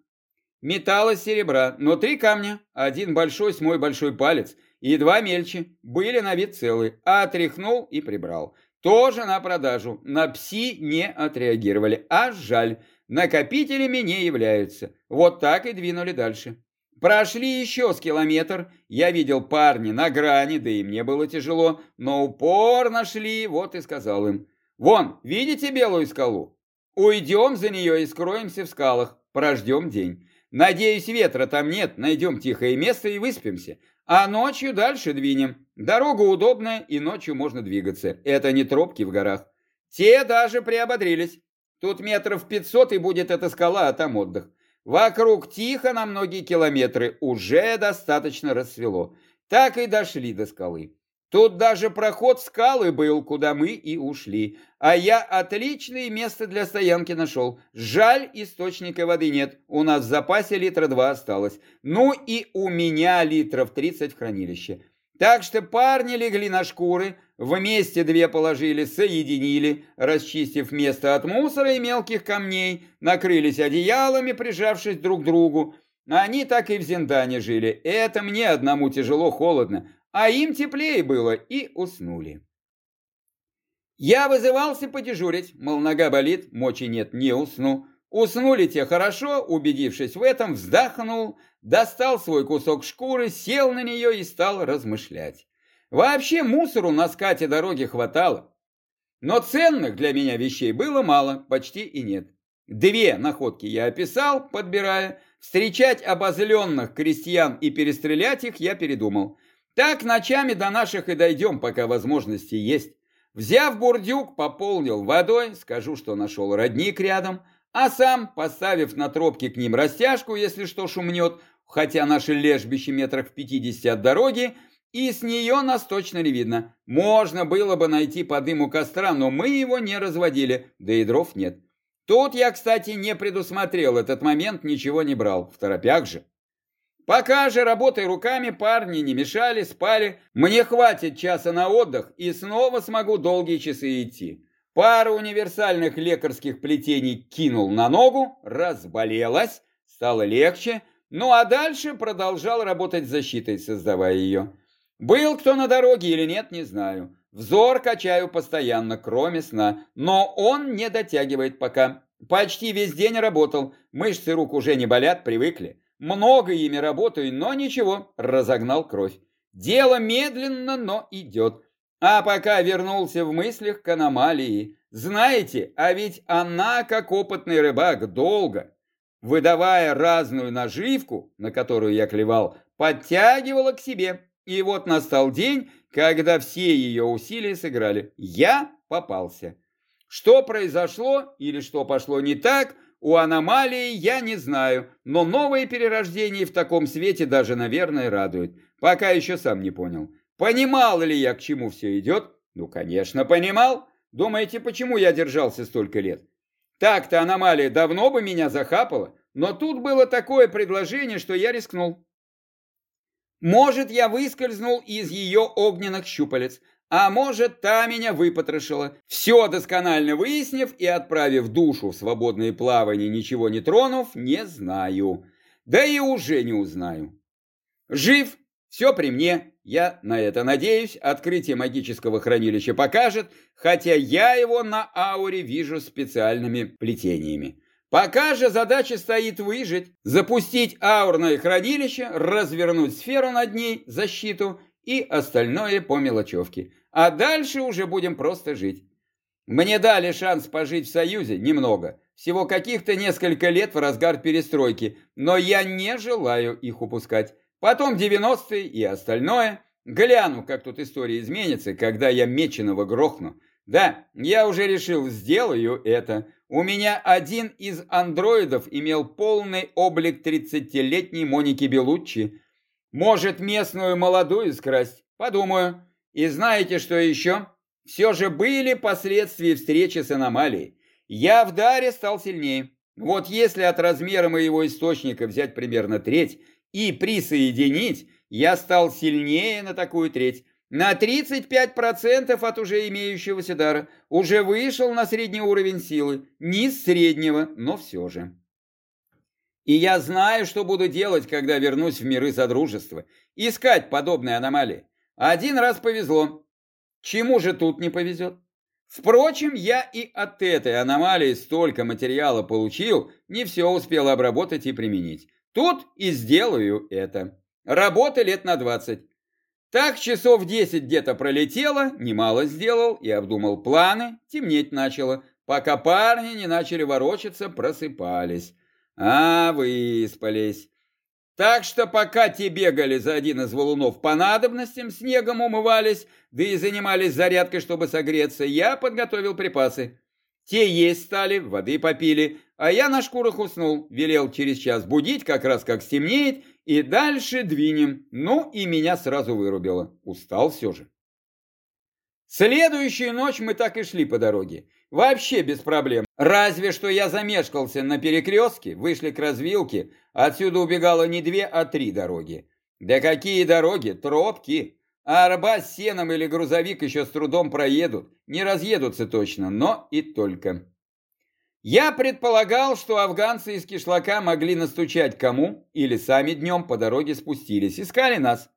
Металл серебра, но три камня, один большой с мой большой палец и два мельче, были на вид целые, а отряхнул и прибрал. Тоже на продажу, на пси не отреагировали, а жаль накопителями не являются. Вот так и двинули дальше. Прошли еще с километр, я видел парни на грани, да и мне было тяжело, но упор нашли, вот и сказал им. Вон, видите белую скалу? Уйдем за нее и скроемся в скалах, прождем день. Надеюсь, ветра там нет, найдем тихое место и выспимся. А ночью дальше двинем. Дорога удобная, и ночью можно двигаться. Это не тропки в горах. Те даже приободрились. Тут метров пятьсот и будет эта скала, а там отдых. Вокруг тихо на многие километры, уже достаточно рассвело. Так и дошли до скалы. Тут даже проход скалы был, куда мы и ушли. А я отличное место для стоянки нашел. Жаль, источника воды нет. У нас в запасе литра два осталось. Ну и у меня литров 30 в хранилище. Так что парни легли на шкуры, вместе две положили, соединили, расчистив место от мусора и мелких камней, накрылись одеялами, прижавшись друг к другу. Они так и в Зиндане жили. Это мне одному тяжело, холодно, а им теплее было, и уснули. Я вызывался подежурить, мол, нога болит, мочи нет, не усну. Уснули те хорошо, убедившись в этом, вздохнул, достал свой кусок шкуры, сел на нее и стал размышлять. Вообще мусору на скате дороги хватало. Но ценных для меня вещей было мало, почти и нет. Две находки я описал, подбирая. Встречать обозленных крестьян и перестрелять их я передумал. Так ночами до наших и дойдем, пока возможности есть. Взяв бурдюк, пополнил водой, скажу, что нашел родник рядом – а сам, поставив на тропке к ним растяжку, если что шумнет, хотя наше лежбище метрах в пятидесяти от дороги, и с нее нас точно не видно. Можно было бы найти по дыму костра, но мы его не разводили, да и дров нет. Тут я, кстати, не предусмотрел этот момент, ничего не брал, в торопях же. Пока же, работой руками, парни не мешали, спали. Мне хватит часа на отдых, и снова смогу долгие часы идти. Пару универсальных лекарских плетений кинул на ногу, разболелась, стало легче, ну а дальше продолжал работать защитой, создавая ее. Был кто на дороге или нет, не знаю. Взор качаю постоянно, кроме сна, но он не дотягивает пока. Почти весь день работал, мышцы рук уже не болят, привыкли. Много ими работаю, но ничего, разогнал кровь. Дело медленно, но идет. А пока вернулся в мыслях к аномалии. Знаете, а ведь она, как опытный рыбак, долго, выдавая разную наживку, на которую я клевал, подтягивала к себе. И вот настал день, когда все ее усилия сыграли. Я попался. Что произошло или что пошло не так, у аномалии я не знаю, но новые перерождения в таком свете даже, наверное, радуют. Пока еще сам не понял. Понимал ли я, к чему все идет? Ну, конечно, понимал. Думаете, почему я держался столько лет? Так-то аномалия давно бы меня захапала, но тут было такое предложение, что я рискнул. Может, я выскользнул из ее огненных щупалец, а может, та меня выпотрошила. Все досконально выяснив и отправив душу в свободное плавание, ничего не тронув, не знаю. Да и уже не узнаю. Жив, все при мне, я на это надеюсь, открытие магического хранилища покажет, хотя я его на ауре вижу специальными плетениями. Пока же задача стоит выжить, запустить аурное хранилище, развернуть сферу над ней, защиту и остальное по мелочевке. А дальше уже будем просто жить. Мне дали шанс пожить в Союзе немного, всего каких-то несколько лет в разгар перестройки, но я не желаю их упускать. Потом 90-е и остальное. Гляну, как тут история изменится, когда я меченого грохну. Да, я уже решил, сделаю это. У меня один из андроидов имел полный облик 30-летней Моники Белуччи. Может, местную молодую скрасть? Подумаю. И знаете, что еще? Все же были последствия встречи с аномалией. Я в даре стал сильнее. Вот если от размера моего источника взять примерно треть и присоединить, я стал сильнее на такую треть. На 35% от уже имеющегося дара уже вышел на средний уровень силы, низ среднего, но все же. И я знаю, что буду делать, когда вернусь в миры Содружества. Искать подобные аномалии. Один раз повезло. Чему же тут не повезет? Впрочем, я и от этой аномалии столько материала получил, не все успел обработать и применить. Тут и сделаю это. Работа лет на 20. Так часов десять где-то пролетело, немало сделал и обдумал планы, темнеть начало, пока парни не начали ворочаться, просыпались. А, выспались. Так что пока те бегали за один из валунов по надобностям, снегом умывались, да и занимались зарядкой, чтобы согреться, я подготовил припасы. Те есть стали, воды попили, а я на шкурах уснул, велел через час будить, как раз как стемнеет, и дальше двинем. Ну, и меня сразу вырубило. Устал все же. Следующую ночь мы так и шли по дороге. Вообще без проблем. Разве что я замешкался на перекрестке, вышли к развилке, отсюда убегало не две, а три дороги. Да какие дороги? Тропки. А арба с сеном или грузовик еще с трудом проедут. Не разъедутся точно, но и только. Я предполагал, что афганцы из кишлака могли настучать кому, или сами днем по дороге спустились, искали нас.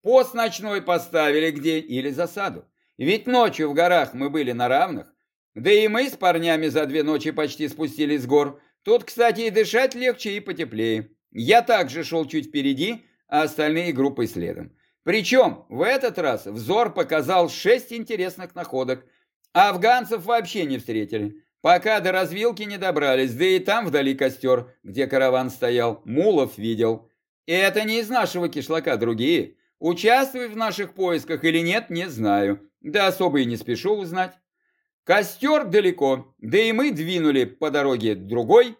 Пост ночной поставили где, или засаду. Ведь ночью в горах мы были на равных. Да и мы с парнями за две ночи почти спустились с гор. Тут, кстати, и дышать легче, и потеплее. Я также шел чуть впереди, а остальные группы следом. Причем в этот раз взор показал шесть интересных находок. А афганцев вообще не встретили. Пока до развилки не добрались, да и там вдали костер, где караван стоял, мулов видел. И это не из нашего кишлака другие. Участвуют в наших поисках или нет, не знаю. Да особо и не спешу узнать. Костер далеко, да и мы двинули по дороге другой.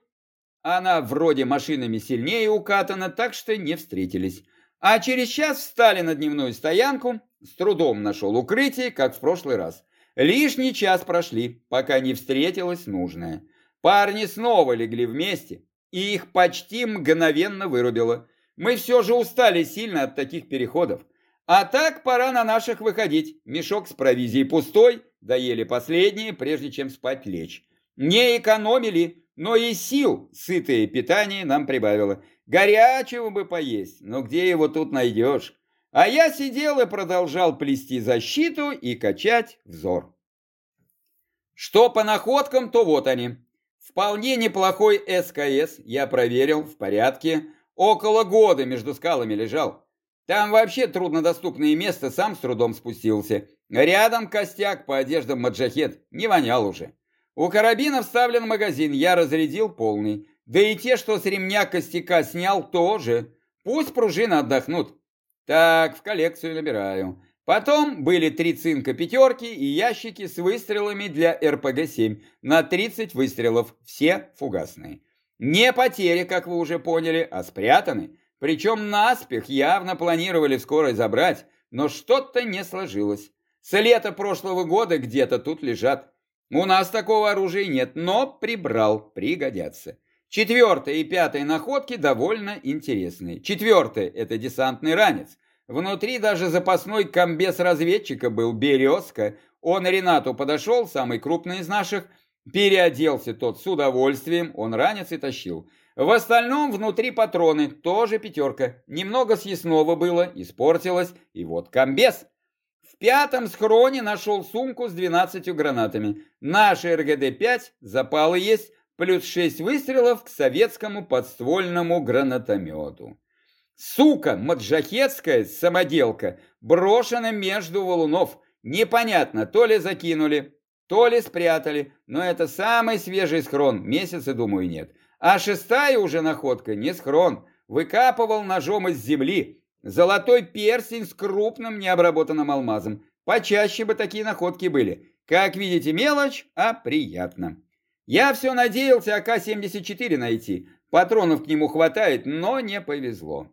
Она вроде машинами сильнее укатана, так что не встретились. А через час встали на дневную стоянку, с трудом нашел укрытие, как в прошлый раз. Лишний час прошли, пока не встретилось нужное. Парни снова легли вместе, и их почти мгновенно вырубило. Мы все же устали сильно от таких переходов. А так пора на наших выходить. Мешок с провизией пустой, доели последние, прежде чем спать лечь. Не экономили, но и сил сытое питание нам прибавило. Горячего бы поесть, но где его тут найдешь? А я сидел и продолжал плести защиту и качать взор. Что по находкам, то вот они. Вполне неплохой СКС, я проверил, в порядке. Около года между скалами лежал. Там вообще труднодоступное место, сам с трудом спустился. Рядом костяк по одеждам маджахет, не вонял уже. У карабина вставлен магазин, я разрядил полный. Да и те, что с ремня костяка снял, тоже. Пусть пружины отдохнут. Так, в коллекцию набираю. Потом были три цинка пятерки и ящики с выстрелами для РПГ-7 на 30 выстрелов, все фугасные. Не потери, как вы уже поняли, а спрятаны. Причем наспех явно планировали скоро забрать, но что-то не сложилось. С лета прошлого года где-то тут лежат. У нас такого оружия нет, но прибрал, пригодятся. Четвертая и пятая находки довольно интересные. Четвертая – это десантный ранец. Внутри даже запасной комбез разведчика был, березка. Он Ренату подошел, самый крупный из наших, переоделся тот с удовольствием, он ранец и тащил. В остальном внутри патроны, тоже пятерка. Немного съестного было, испортилось, и вот комбез. В пятом схроне нашел сумку с 12 гранатами. Наши РГД-5, запалы есть, плюс 6 выстрелов к советскому подствольному гранатомету. Сука, маджахетская самоделка, брошена между валунов. Непонятно, то ли закинули, то ли спрятали, но это самый свежий схрон, месяца, думаю, нет. А шестая уже находка, не схрон, выкапывал ножом из земли. Золотой перстень с крупным необработанным алмазом. Почаще бы такие находки были. Как видите, мелочь, а приятно. Я все надеялся АК-74 найти. Патронов к нему хватает, но не повезло.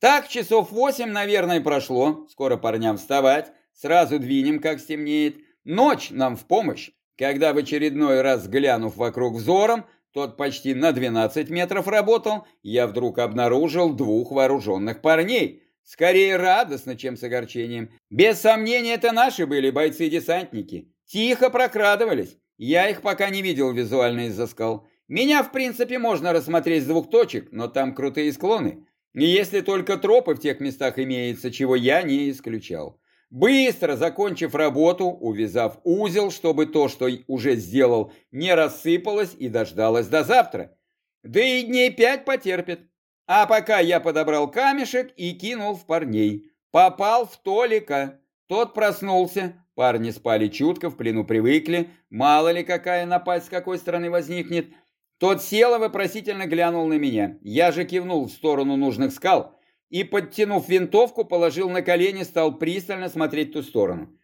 Так, часов восемь, наверное, прошло. Скоро парням вставать. Сразу двинем, как стемнеет. Ночь нам в помощь. Когда в очередной раз, глянув вокруг взором, тот почти на 12 метров работал, я вдруг обнаружил двух вооруженных парней. Скорее радостно, чем с огорчением. Без сомнения, это наши были бойцы-десантники. Тихо прокрадывались. Я их пока не видел визуально из-за скал. Меня, в принципе, можно рассмотреть с двух точек, но там крутые склоны. Если только тропы в тех местах имеются, чего я не исключал. Быстро закончив работу, увязав узел, чтобы то, что уже сделал, не рассыпалось и дождалось до завтра. Да и дней пять потерпит. А пока я подобрал камешек и кинул в парней. Попал в Толика. Тот проснулся. Парни спали чутко, в плену привыкли. Мало ли какая напасть с какой стороны возникнет. Тот сел и вопросительно глянул на меня. Я же кивнул в сторону нужных скал и, подтянув винтовку, положил на колени, стал пристально смотреть в ту сторону.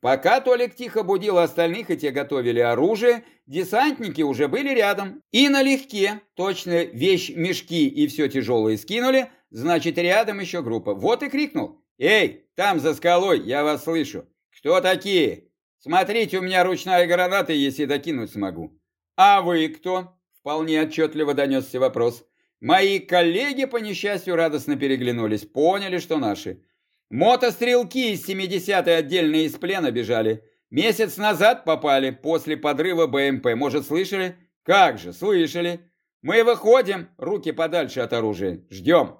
Пока Толик тихо будил остальных, и те готовили оружие, десантники уже были рядом. И налегке, точно вещь, мешки и все тяжелое скинули, значит рядом еще группа. Вот и крикнул. «Эй, там за скалой, я вас слышу. Кто такие? Смотрите, у меня ручная граната, если докинуть смогу». «А вы кто?» Вполне отчетливо донесся вопрос. Мои коллеги, по несчастью, радостно переглянулись, поняли, что наши. Мотострелки из 70-й отдельно из плена бежали. Месяц назад попали, после подрыва БМП. Может, слышали? Как же, слышали. Мы выходим, руки подальше от оружия. Ждем.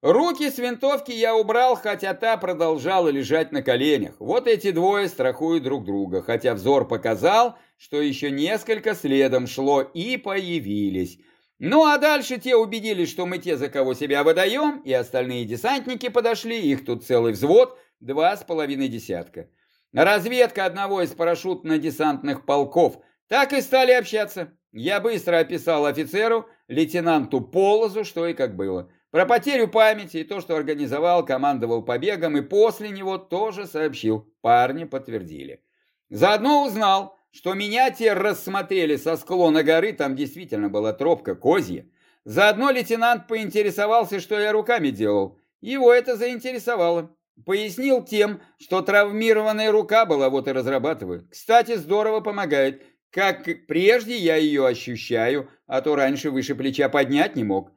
Руки с винтовки я убрал, хотя та продолжала лежать на коленях. Вот эти двое страхуют друг друга, хотя взор показал, что еще несколько следом шло и появились. Ну а дальше те убедились, что мы те, за кого себя выдаем, и остальные десантники подошли, их тут целый взвод, два с половиной десятка. Разведка одного из парашютно-десантных полков. Так и стали общаться. Я быстро описал офицеру, лейтенанту Полозу, что и как было. Про потерю памяти и то, что организовал, командовал побегом, и после него тоже сообщил. Парни подтвердили. Заодно узнал, что меня те рассмотрели со склона горы, там действительно была тропка козья. Заодно лейтенант поинтересовался, что я руками делал. Его это заинтересовало. Пояснил тем, что травмированная рука была, вот и разрабатывают. Кстати, здорово помогает. Как прежде я ее ощущаю, а то раньше выше плеча поднять не мог.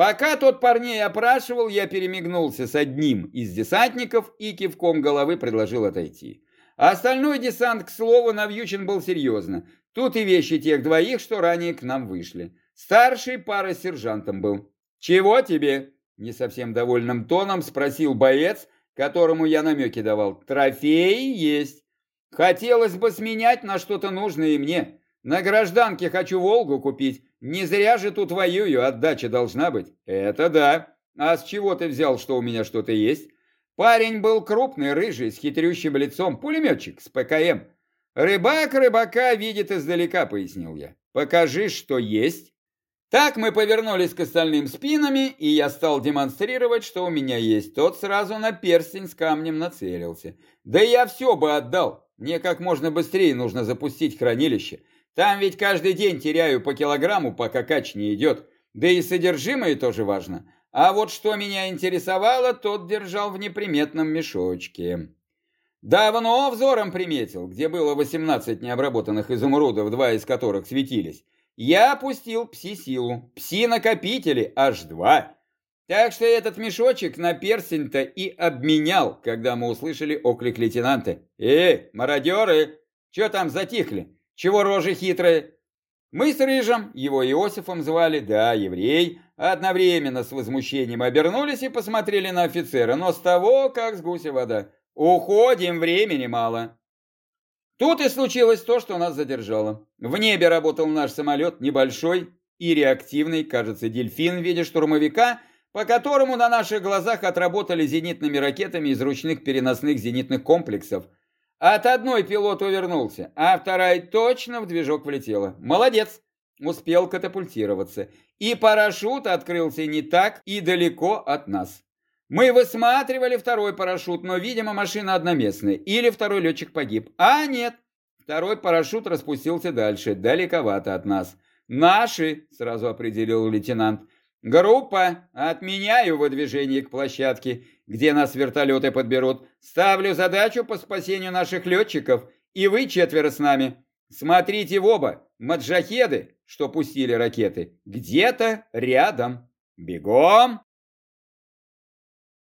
Пока тот парней опрашивал, я перемигнулся с одним из десантников и кивком головы предложил отойти. А остальной десант, к слову, навьючен был серьезно. Тут и вещи тех двоих, что ранее к нам вышли. Старший пара сержантом был. «Чего тебе?» – не совсем довольным тоном спросил боец, которому я намеки давал. «Трофеи есть. Хотелось бы сменять на что-то нужное и мне. На гражданке хочу «Волгу» купить. Не зря же тут воюю, отдача должна быть. Это да. А с чего ты взял, что у меня что-то есть? Парень был крупный, рыжий, с хитрющим лицом, пулеметчик с ПКМ. Рыбак рыбака видит издалека, пояснил я. Покажи, что есть. Так мы повернулись к остальным спинами, и я стал демонстрировать, что у меня есть. Тот сразу на перстень с камнем нацелился. Да я все бы отдал. Мне как можно быстрее нужно запустить хранилище. Там ведь каждый день теряю по килограмму, пока кач не идет. Да и содержимое тоже важно. А вот что меня интересовало, тот держал в неприметном мешочке. Давно взором приметил, где было 18 необработанных изумрудов, два из которых светились. Я опустил пси-силу. Пси-накопители аж два. Так что этот мешочек на перстень-то и обменял, когда мы услышали оклик лейтенанта. «Эй, мародеры! Че там затихли? Чего рожи хитрые?» Мы с Рыжем, его Иосифом звали, да, еврей, одновременно с возмущением обернулись и посмотрели на офицера, но с того, как с гуся вода. «Уходим, времени мало». Тут и случилось то, что нас задержало. В небе работал наш самолет, небольшой и реактивный, кажется, дельфин в виде штурмовика, по которому на наших глазах отработали зенитными ракетами из ручных переносных зенитных комплексов. От одной пилот увернулся, а вторая точно в движок влетела. Молодец, успел катапультироваться. И парашют открылся не так и далеко от нас. Мы высматривали второй парашют, но, видимо, машина одноместная. Или второй летчик погиб. А нет, второй парашют распустился дальше, далековато от нас. «Наши», — сразу определил лейтенант. «Группа, отменяю выдвижение к площадке, где нас вертолеты подберут. Ставлю задачу по спасению наших летчиков, и вы четверо с нами. Смотрите в оба, маджахеды, что пустили ракеты, где-то рядом. Бегом!»